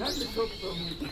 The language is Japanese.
なんでちょっと見て。